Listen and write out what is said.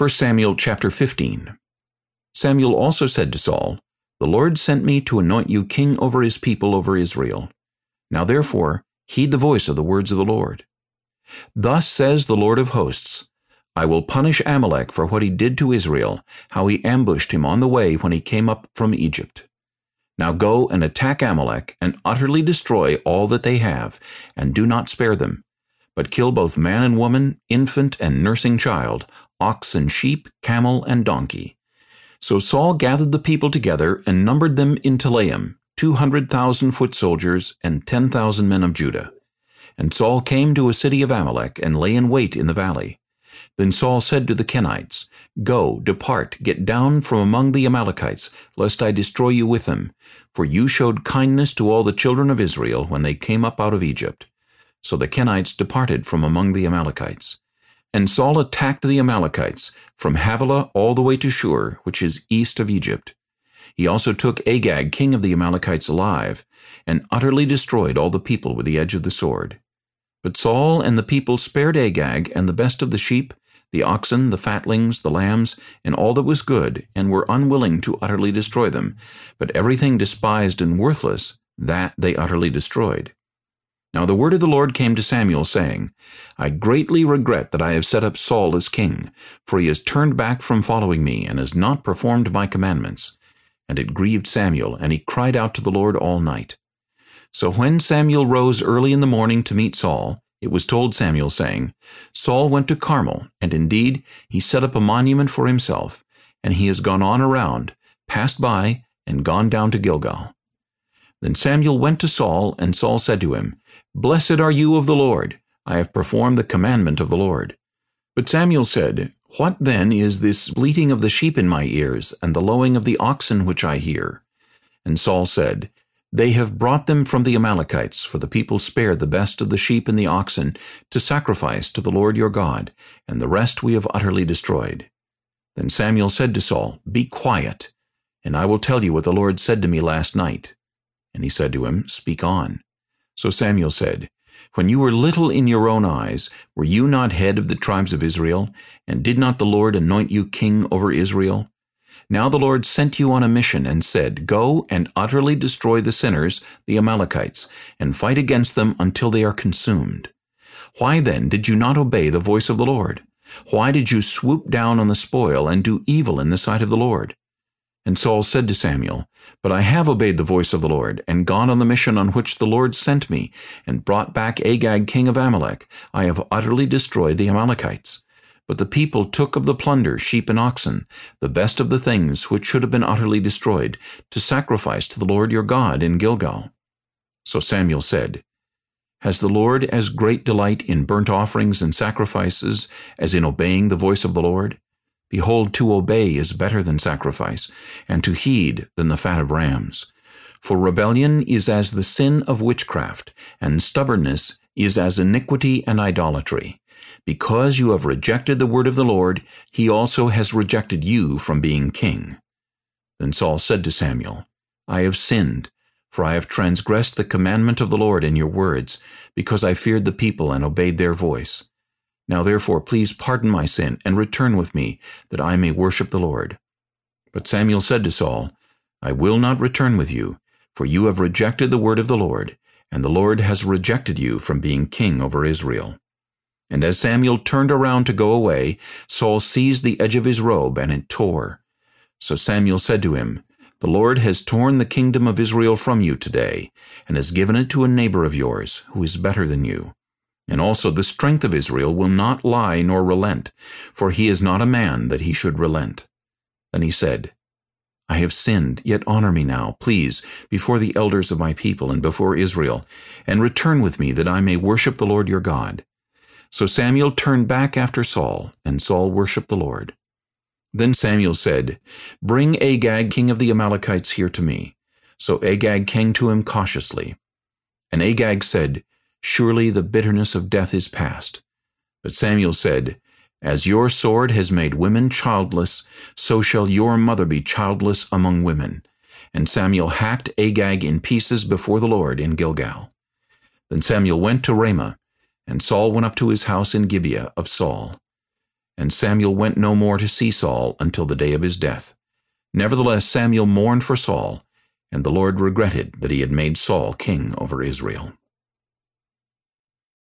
1 Samuel chapter 15 Samuel also said to Saul, The Lord sent me to anoint you king over his people over Israel. Now therefore, heed the voice of the words of the Lord. Thus says the Lord of hosts, I will punish Amalek for what he did to Israel, how he ambushed him on the way when he came up from Egypt. Now go and attack Amalek, and utterly destroy all that they have, and do not spare them, but kill both man and woman, infant and nursing child, ox and sheep, camel and donkey. So Saul gathered the people together and numbered them in Telaim, two hundred thousand foot soldiers and ten thousand men of Judah. And Saul came to a city of Amalek and lay in wait in the valley. Then Saul said to the Kenites, Go, depart, get down from among the Amalekites, lest I destroy you with them. For you showed kindness to all the children of Israel when they came up out of Egypt. So the Kenites departed from among the Amalekites. And Saul attacked the Amalekites, from Havilah all the way to Shur, which is east of Egypt. He also took Agag, king of the Amalekites, alive, and utterly destroyed all the people with the edge of the sword. But Saul and the people spared Agag and the best of the sheep, the oxen, the fatlings, the lambs, and all that was good, and were unwilling to utterly destroy them. But everything despised and worthless, that they utterly destroyed. Now the word of the Lord came to Samuel, saying, I greatly regret that I have set up Saul as king, for he has turned back from following me, and has not performed my commandments. And it grieved Samuel, and he cried out to the Lord all night. So when Samuel rose early in the morning to meet Saul, it was told Samuel, saying, Saul went to Carmel, and indeed he set up a monument for himself, and he has gone on around, passed by, and gone down to Gilgal. Then Samuel went to Saul, and Saul said to him, Blessed are you of the Lord. I have performed the commandment of the Lord. But Samuel said, What then is this bleating of the sheep in my ears, and the lowing of the oxen which I hear? And Saul said, They have brought them from the Amalekites, for the people spared the best of the sheep and the oxen, to sacrifice to the Lord your God, and the rest we have utterly destroyed. Then Samuel said to Saul, Be quiet, and I will tell you what the Lord said to me last night. And he said to him, Speak on. So Samuel said, When you were little in your own eyes, were you not head of the tribes of Israel? And did not the Lord anoint you king over Israel? Now the Lord sent you on a mission and said, Go and utterly destroy the sinners, the Amalekites, and fight against them until they are consumed. Why then did you not obey the voice of the Lord? Why did you swoop down on the spoil and do evil in the sight of the Lord? And Saul said to Samuel, But I have obeyed the voice of the Lord, and gone on the mission on which the Lord sent me, and brought back Agag king of Amalek. I have utterly destroyed the Amalekites. But the people took of the plunder sheep and oxen, the best of the things which should have been utterly destroyed, to sacrifice to the Lord your God in Gilgal. So Samuel said, Has the Lord as great delight in burnt offerings and sacrifices as in obeying the voice of the Lord? Behold, to obey is better than sacrifice, and to heed than the fat of rams. For rebellion is as the sin of witchcraft, and stubbornness is as iniquity and idolatry. Because you have rejected the word of the Lord, he also has rejected you from being king. Then Saul said to Samuel, I have sinned, for I have transgressed the commandment of the Lord in your words, because I feared the people and obeyed their voice. Now therefore please pardon my sin, and return with me, that I may worship the Lord. But Samuel said to Saul, I will not return with you, for you have rejected the word of the Lord, and the Lord has rejected you from being king over Israel. And as Samuel turned around to go away, Saul seized the edge of his robe, and it tore. So Samuel said to him, The Lord has torn the kingdom of Israel from you today, and has given it to a neighbor of yours, who is better than you. And also the strength of Israel will not lie nor relent, for he is not a man that he should relent. Then he said, I have sinned, yet honor me now, please, before the elders of my people and before Israel, and return with me that I may worship the Lord your God. So Samuel turned back after Saul, and Saul worshipped the Lord. Then Samuel said, Bring Agag, king of the Amalekites, here to me. So Agag came to him cautiously. And Agag said, Surely the bitterness of death is past. But Samuel said, As your sword has made women childless, so shall your mother be childless among women. And Samuel hacked Agag in pieces before the Lord in Gilgal. Then Samuel went to Ramah, and Saul went up to his house in Gibeah of Saul. And Samuel went no more to see Saul until the day of his death. Nevertheless Samuel mourned for Saul, and the Lord regretted that he had made Saul king over Israel.